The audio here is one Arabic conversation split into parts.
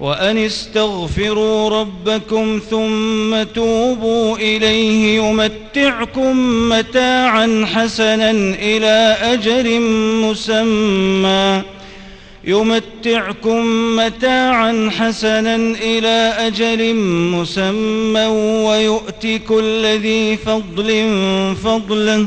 وأن استغفروا ربكم ثم توبوا إليه يمتعكم متاعا حسنا إلى أجر مسمى. يمتعكم متاعا حسنا إلى أجل مسمى. ويؤتي كل ذي فضل فضله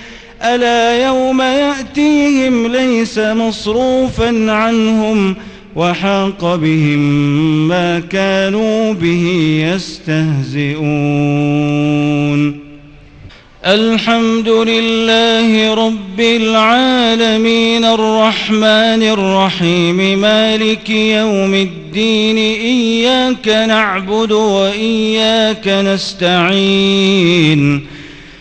ألا يوم يأتيهم ليس مصروفا عنهم وحاق بهم ما كانوا به يستهزئون. الحمد لله رب العالمين الرحمن الرحيم مالك يوم الدين إياك نعبد وإياك نستعين.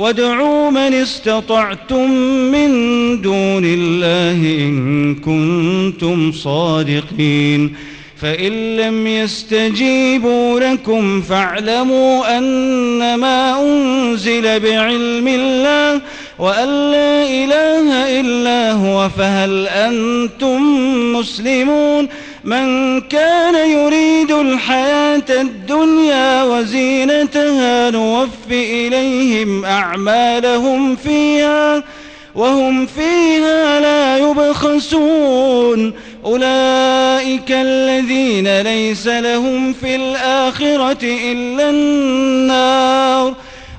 وادعوا من استطعتم من دون الله إن كنتم صادقين فإن لم يستجيبوا لكم فاعلموا أنما أنزل بعلم الله وأن لا إله إلا هو فهل أنتم مسلمون؟ من كان يريد الحياة الدنيا وزينتها نوف إليهم أعمالهم فيها وهم فيها لا يبخسون. أولئك الذين ليس لهم في الآخرة إلا النار.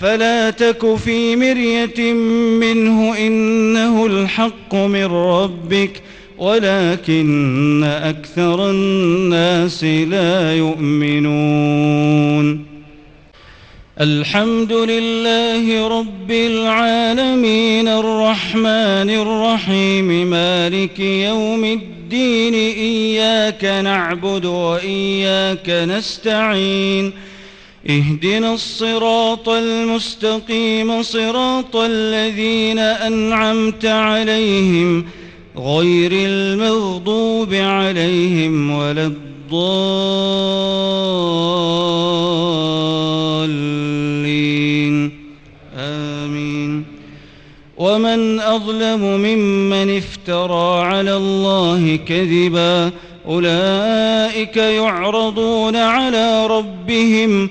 فلا تك في مرية منه إنه الحق من ربك ولكن أكثر الناس لا يؤمنون. الحمد لله رب العالمين الرحمن الرحيم مالك يوم الدين إياك نعبد وإياك نستعين. اهدنا الصراط المستقيم صراط الذين أنعمت عليهم غير المغضوب عليهم ولا الضالين. آمين. ومن أظلم ممن افترى على الله كذبا أولئك يعرضون على ربهم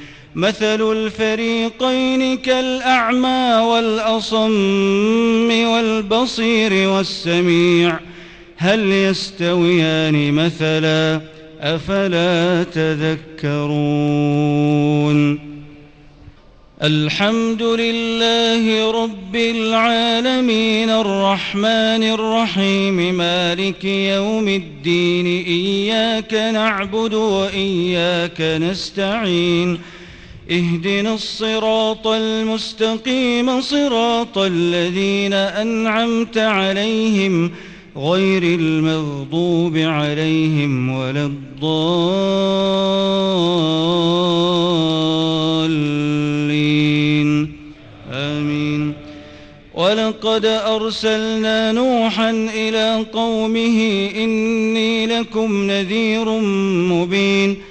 مثل الفريقين كالأعمى والأصم والبصير والسميع. هل يستويان مثلاً أفلا تذكرون؟ الحمد لله رب العالمين الرحمن الرحيم مالك يوم الدين إياك نعبد وإياك نستعين. اهدنا الصراط المستقيم صراط الذين أنعمت عليهم غير المغضوب عليهم ولا الضالين. آمين. ولقد أرسلنا نوحا إلى قومه إني لكم نذير مبين.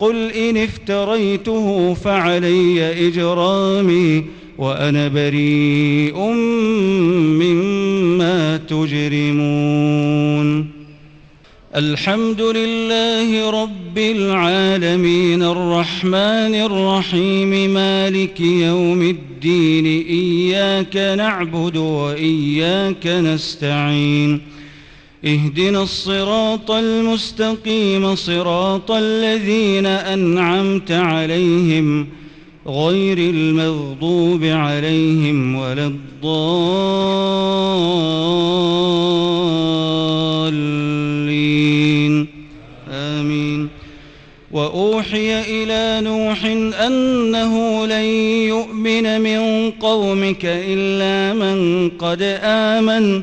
قل إن افتريته فعلي إجرامي وأنا بريء مما تجرمون. الحمد لله رب العالمين الرحمن الرحيم مالك يوم الدين إياك نعبد وإياك نستعين. اهدنا الصراط المستقيم صراط الذين أنعمت عليهم غير المغضوب عليهم ولا الضالين. آمين. وأوحي إلى نوح أنه لن يؤمن من قومك إلا من قد آمن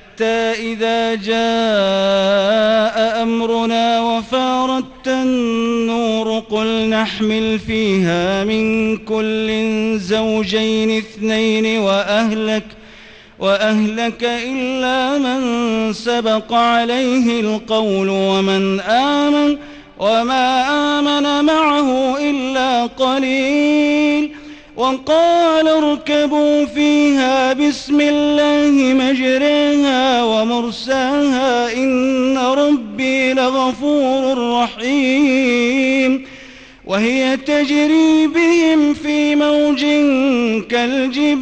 إذا جاء أمرنا وفارت النور قل نحمل فيها من كل زوجين اثنين وأهلك وأهلك إلا من سبق عليه القول ومن آمن وما آمن معه إلا قليل وقال اركبوا فيها بسم الله مجريها ومرساها إن ربي لغفور رحيم وهي تجري بهم في موج كالجبال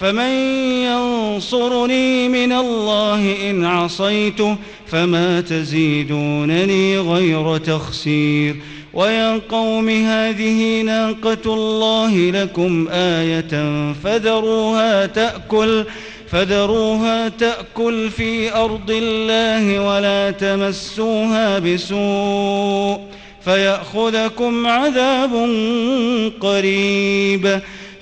فمن ينصرني من الله إن عصيته فما تزيدونني غير تخسير ويا قوم هذه ناقة الله لكم آية فذروها تأكل فذروها تأكل في أرض الله ولا تمسوها بسوء فيأخذكم عذاب قريب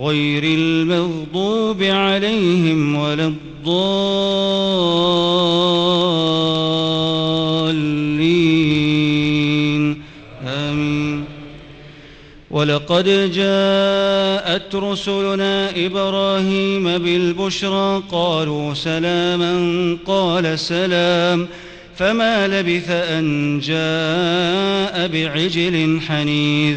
غير المغضوب عليهم ولا الضالين. آمين. ولقد جاءت رسلنا إبراهيم بالبشرى قالوا سلاما قال سلام. فما لبث أن جاء بعجل حنيذ.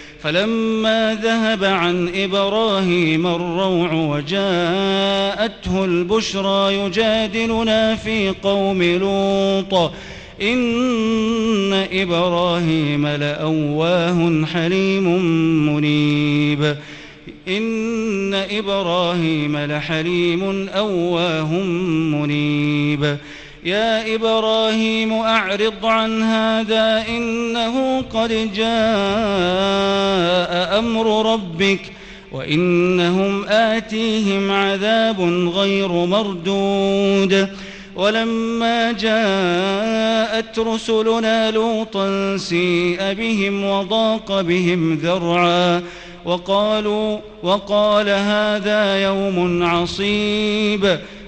فلما ذهب عن إبراهيم الروع وجاءته البشرى يجادلنا في قوم لوط إن إبراهيم لأواه حليم منيب. إن إبراهيم لحليم أواه منيب. يا إبراهيم أعرض عن هذا إنه قد جاء أمر ربك وإنهم آتيهم عذاب غير مردود ولما جاءت رسلنا لوطا سيء بهم وضاق بهم ذرعا وقالوا وقال هذا يوم عصيب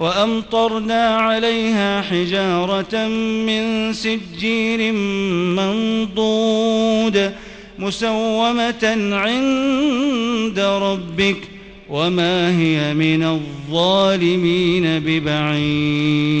وأمطرنا عليها حجارة من سجيل منضود مسومة عند ربك وما هي من الظالمين ببعيد.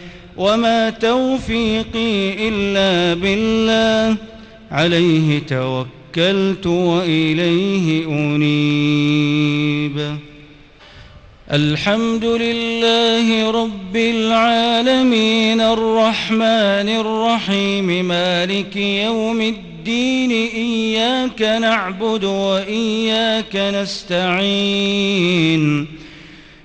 وما توفيقي إلا بالله عليه توكلت وإليه أنيب. الحمد لله رب العالمين الرحمن الرحيم مالك يوم الدين إياك نعبد وإياك نستعين.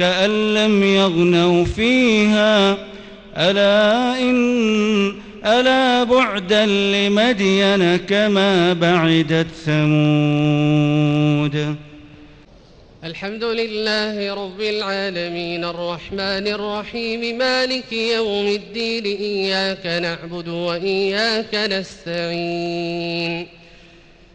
كأن لم يغنوا فيها. ألا إن ألا بعدا لمدين كما بعدت ثمود. الحمد لله رب العالمين. الرحمن الرحيم. مالك يوم الدين. إياك نعبد وإياك نستعين.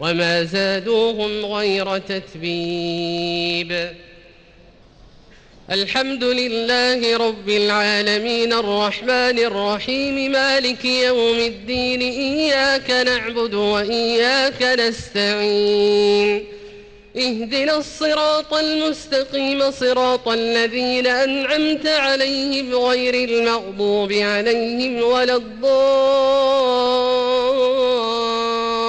وما زادوهم غير تتبيب. الحمد لله رب العالمين الرحمن الرحيم مالك يوم الدين إياك نعبد وإياك نستعين. اهدنا الصراط المستقيم صراط الذين أنعمت عليهم غير المغضوب عليهم ولا الضالين.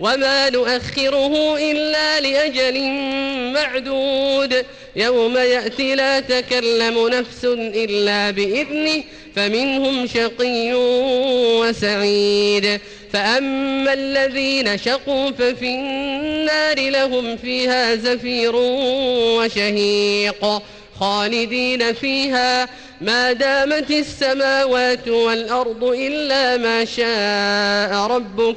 وما نؤخره إلا لأجل معدود يوم يأتي لا تكلم نفس إلا بإذنه فمنهم شقي وسعيد فأما الذين شقوا ففي النار لهم فيها زفير وشهيق خالدين فيها ما دامت السماوات والأرض إلا ما شاء ربك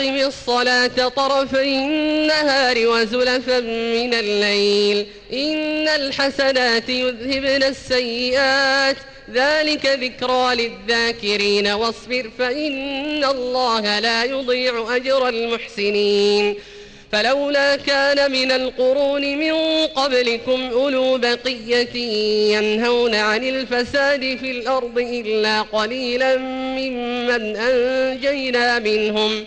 وأقم الصلاة طرفي النهار وزلفا من الليل. إن الحسنات يذهبن السيئات. ذلك ذكرى للذاكرين. واصبر فإن الله لا يضيع أجر المحسنين. فلولا كان من القرون من قبلكم أولو بقية ينهون عن الفساد في الأرض إلا قليلا ممن أنجينا منهم.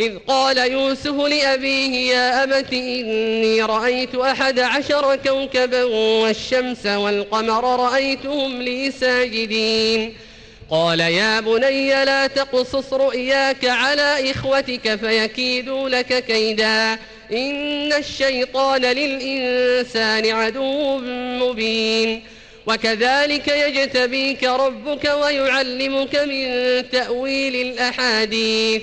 إذ قال يوسف لأبيه يا أبت إني رأيت أحد عشر كوكبا والشمس والقمر رأيتهم لي ساجدين. قال يا بني لا تقصص رؤياك على إخوتك فيكيدوا لك كيدا. إن الشيطان للإنسان عدو مبين. وكذلك يجتبيك ربك ويعلمك من تأويل الأحاديث.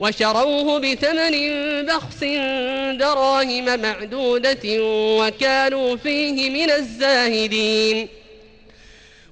وشروه بثمن بخس دراهم معدودة وكانوا فيه من الزاهدين.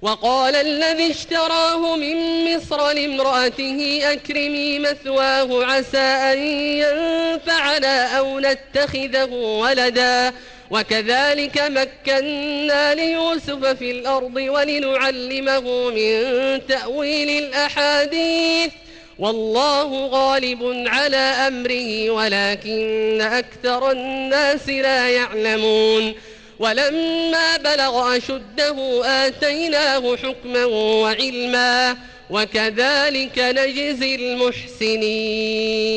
وقال الذي اشتراه من مصر لامرأته أكرمي مثواه عسى أن ينفعنا أو نتخذه ولدا. وكذلك مكنا ليوسف في الأرض ولنعلمه من تأويل الأحاديث. والله غالب على أمره ولكن أكثر الناس لا يعلمون. ولما بلغ أشده آتيناه حكما وعلما وكذلك نجزي المحسنين.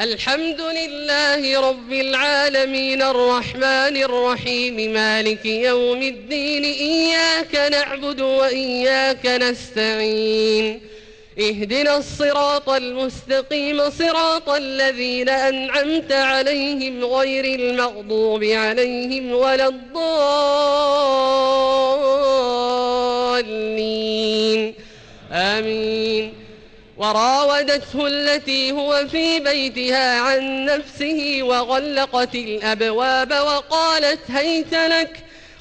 الحمد لله رب العالمين الرحمن الرحيم مالك يوم الدين إياك نعبد وإياك نستعين. اهدنا الصراط المستقيم صراط الذين أنعمت عليهم غير المغضوب عليهم ولا الضالين. آمين. وراودته التي هو في بيتها عن نفسه وغلقت الأبواب وقالت هيت لك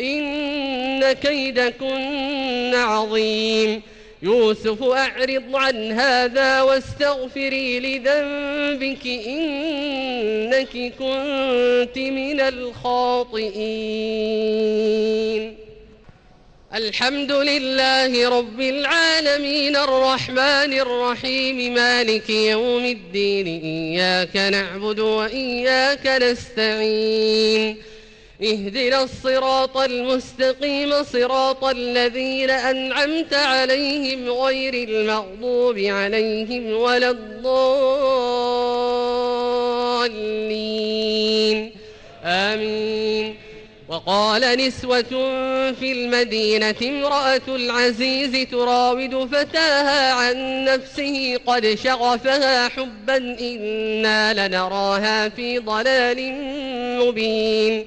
إن كيدكن عظيم. يوسف أعرض عن هذا واستغفري لذنبك إنك كنت من الخاطئين. الحمد لله رب العالمين الرحمن الرحيم مالك يوم الدين إياك نعبد وإياك نستعين. اهدنا الصراط المستقيم صراط الذين أنعمت عليهم غير المغضوب عليهم ولا الضالين. آمين. وقال نسوة في المدينة امرأة العزيز تراود فتاها عن نفسه قد شغفها حبا إنا لنراها في ضلال مبين.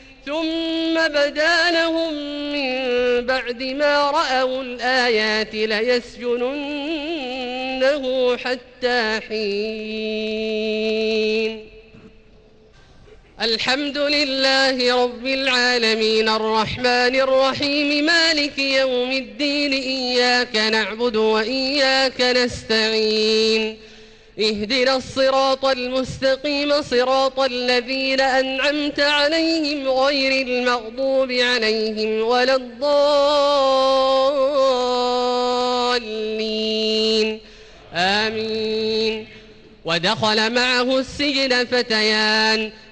ثم بدا لهم من بعد ما رأوا الآيات ليسجننه حتى حين. الحمد لله رب العالمين الرحمن الرحيم مالك يوم الدين إياك نعبد وإياك نستعين. اهدنا الصراط المستقيم صراط الذين أنعمت عليهم غير المغضوب عليهم ولا الضالين. آمين. ودخل معه السجن فتيان.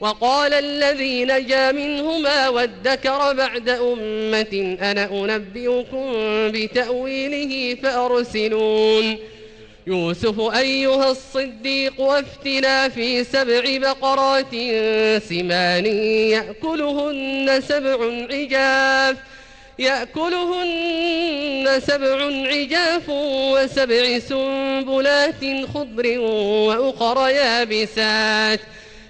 وقال الذي نجا منهما وادكر بعد أمة أنا أنبئكم بتأويله فأرسلون. يوسف أيها الصديق وافتنا في سبع بقرات سمان يأكلهن سبع عجاف يأكلهن سبع عجاف وسبع سنبلات خضر وأخر يابسات.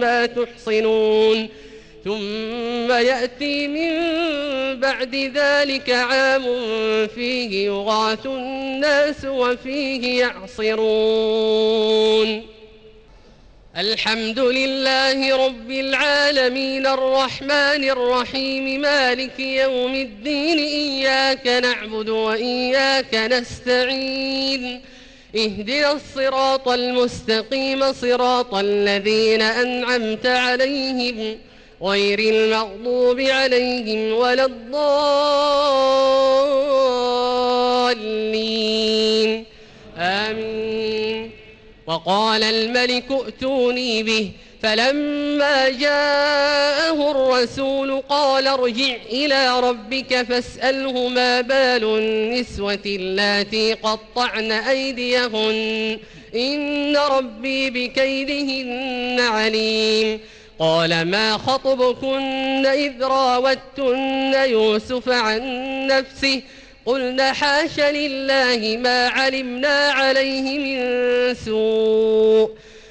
مما تحصنون. ثم يأتي من بعد ذلك عام فيه يغاث الناس وفيه يعصرون. الحمد لله رب العالمين الرحمن الرحيم مالك يوم الدين إياك نعبد وإياك نستعين. اهدنا الصراط المستقيم صراط الذين أنعمت عليهم غير المغضوب عليهم ولا الضالين. آمين. وقال الملك ائتوني به. فلما جاءه الرسول قال ارجع إلى ربك فاسأله ما بال النسوة اللاتي قطعن أيديهن. إن ربي بكيدهن عليم. قال ما خطبكن إذ راوتن يوسف عن نفسه؟ قلنا حاش لله ما علمنا عليه من سوء.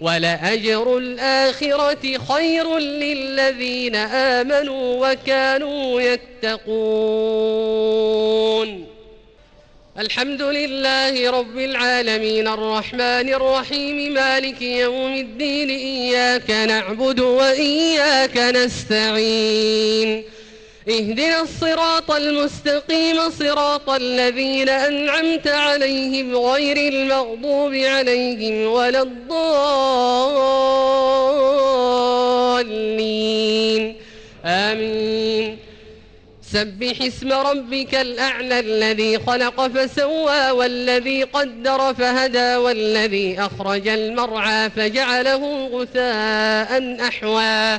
ولأجر الآخرة خير للذين آمنوا وكانوا يتقون. الحمد لله رب العالمين الرحمن الرحيم مالك يوم الدين إياك نعبد وإياك نستعين. اهدنا الصراط المستقيم صراط الذين أنعمت عليهم غير المغضوب عليهم ولا الضالين. آمين. سبح اسم ربك الأعلى الذي خلق فسوى والذي قدر فهدى والذي أخرج المرعى فجعله غثاء أحوى.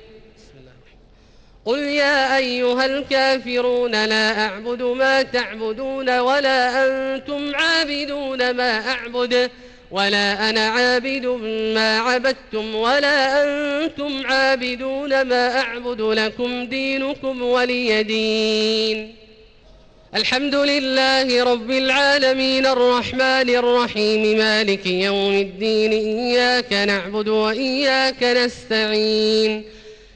قل يا أيها الكافرون لا أعبد ما تعبدون ولا أنتم عابدون ما أعبد ولا أنا عابد ما عبدتم ولا أنتم عابدون ما أعبد لكم دينكم ولي دين. الحمد لله رب العالمين الرحمن الرحيم مالك يوم الدين إياك نعبد وإياك نستعين.